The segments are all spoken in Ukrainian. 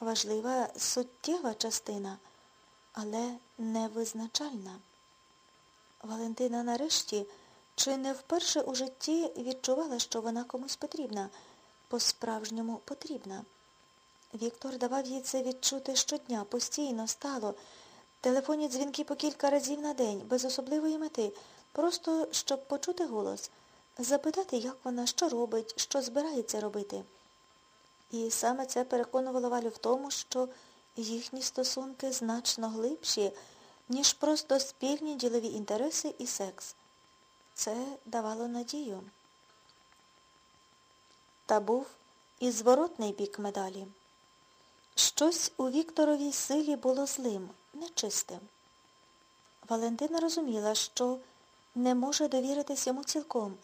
Важлива суттєва частина, але невизначальна. Валентина нарешті чи не вперше у житті відчувала, що вона комусь потрібна, по-справжньому потрібна. Віктор давав їй це відчути щодня, постійно, стало. Телефонні дзвінки по кілька разів на день, без особливої мети, просто щоб почути голос, запитати, як вона, що робить, що збирається робити. І саме це переконувало Валю в тому, що їхні стосунки значно глибші, ніж просто спільні ділові інтереси і секс. Це давало надію. Та був і зворотний бік медалі. Щось у Вікторовій силі було злим, нечистим. Валентина розуміла, що не може довіритись йому цілком,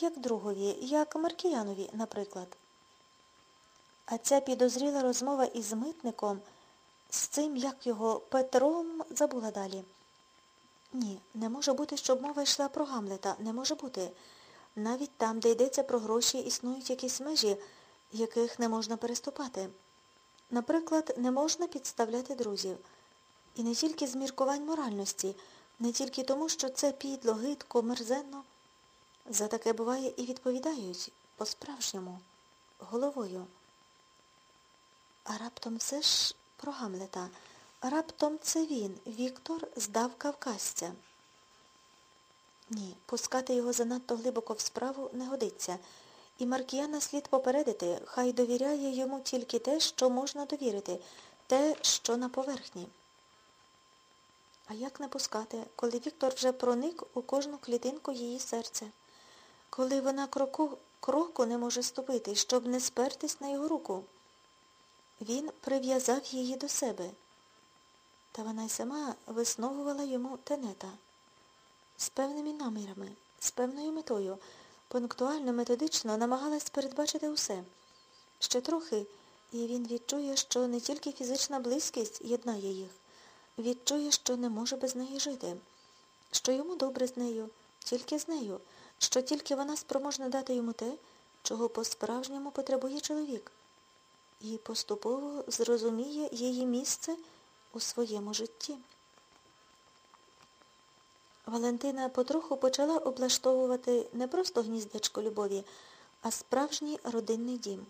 як другові, як Маркіянові, наприклад. А ця підозріла розмова із митником, з цим, як його, Петром забула далі. Ні, не може бути, щоб мова йшла про Гамлета. Не може бути. Навіть там, де йдеться про гроші, існують якісь межі, яких не можна переступати. Наприклад, не можна підставляти друзів. І не тільки з міркувань моральності, не тільки тому, що це підло, гидко, мерзенно. За таке буває і відповідають по-справжньому, головою. А раптом все ж про Гамлета. Раптом це він, Віктор, здав кавказця. Ні, пускати його занадто глибоко в справу не годиться. І Маркіяна слід попередити, хай довіряє йому тільки те, що можна довірити, те, що на поверхні. А як не пускати, коли Віктор вже проник у кожну клітинку її серця, коли вона кроку, кроку не може ступити, щоб не спертись на його руку? Він прив'язав її до себе. Та вона й сама висновувала йому тенета з певними намірами, з певною метою, пунктуально, методично намагалась передбачити усе. Ще трохи, і він відчує, що не тільки фізична близькість єднає їх, відчує, що не може без неї жити, що йому добре з нею, тільки з нею, що тільки вона спроможна дати йому те, чого по-справжньому потребує чоловік, і поступово зрозуміє її місце у своєму житті. Валентина потроху почала облаштовувати не просто гніздечко любові, а справжній родинний дім.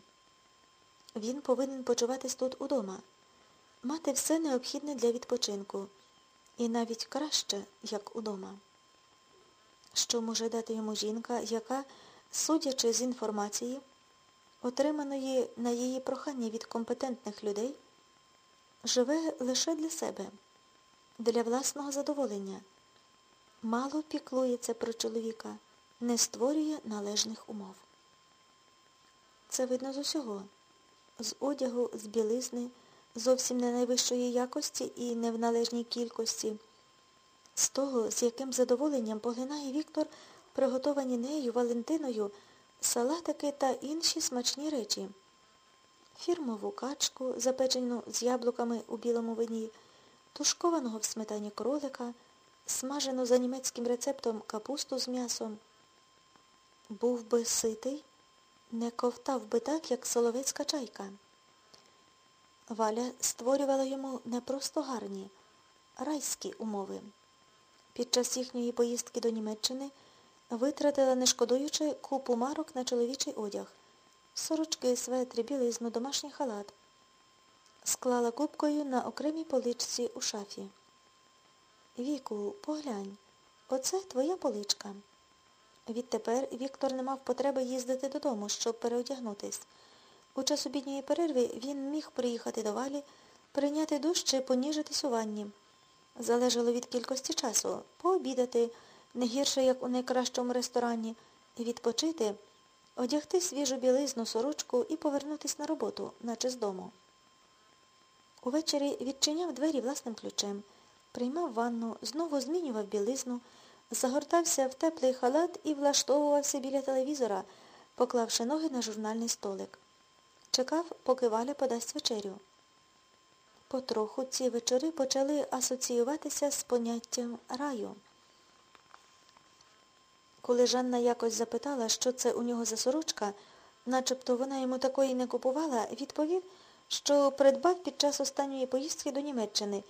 Він повинен почуватись тут удома, мати все необхідне для відпочинку, і навіть краще, як удома. Що може дати йому жінка, яка, судячи з інформації, отриманої на її прохання від компетентних людей, живе лише для себе, для власного задоволення, мало піклується про чоловіка, не створює належних умов. Це видно з усього, з одягу, з білизни, зовсім не найвищої якості і не в належній кількості, з того, з яким задоволенням поглинає Віктор приготовані нею Валентиною салатики та інші смачні речі фірмову качку, запечену з яблуками у білому вині, тушкованого в сметані кролика, смажену за німецьким рецептом капусту з м'ясом. Був би ситий, не ковтав би так, як соловецька чайка. Валя створювала йому не просто гарні, райські умови. Під час їхньої поїздки до Німеччини витратила, не шкодуючи, купу марок на чоловічий одяг сорочки, светри, білизну, домашній халат. Склала кубкою на окремій поличці у шафі. Віку, поглянь, оце твоя поличка. Відтепер Віктор не мав потреби їздити додому, щоб переодягнутись. У час обідньої перерви він міг приїхати до валі, прийняти душ чи поніжитись у ванні. Залежало від кількості часу, пообідати, не гірше, як у найкращому ресторані, відпочити одягти свіжу білизну сорочку і повернутись на роботу, наче з дому. Увечері відчиняв двері власним ключем, приймав ванну, знову змінював білизну, загортався в теплий халат і влаштовувався біля телевізора, поклавши ноги на журнальний столик. Чекав, поки Валя подасть вечерю. Потроху ці вечори почали асоціюватися з поняттям раю. Коли Жанна якось запитала, що це у нього за сорочка, начебто вона йому такої не купувала, відповів, що придбав під час останньої поїздки до Німеччини